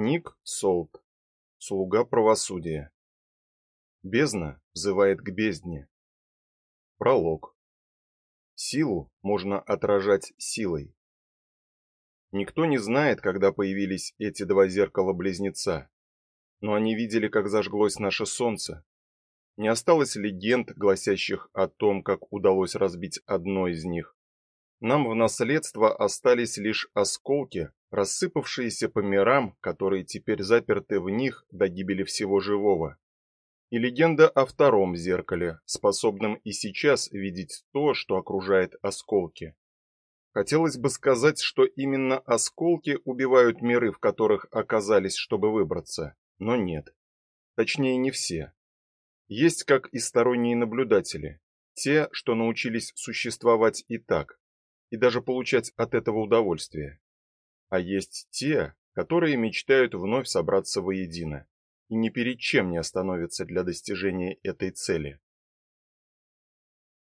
Ник Солт. Слуга правосудия. Бездна взывает к бездне. Пролог. Силу можно отражать силой. Никто не знает, когда появились эти два зеркала-близнеца, но они видели, как зажглось наше солнце. Не осталось легенд, гласящих о том, как удалось разбить одно из них. Нам в наследство остались лишь осколки, рассыпавшиеся по мирам, которые теперь заперты в них до гибели всего живого. И легенда о втором зеркале, способном и сейчас видеть то, что окружает осколки. Хотелось бы сказать, что именно осколки убивают миры, в которых оказались, чтобы выбраться, но нет. Точнее, не все. Есть как и сторонние наблюдатели, те, что научились существовать и так, и даже получать от этого удовольствие. А есть те, которые мечтают вновь собраться воедино и ни перед чем не остановятся для достижения этой цели.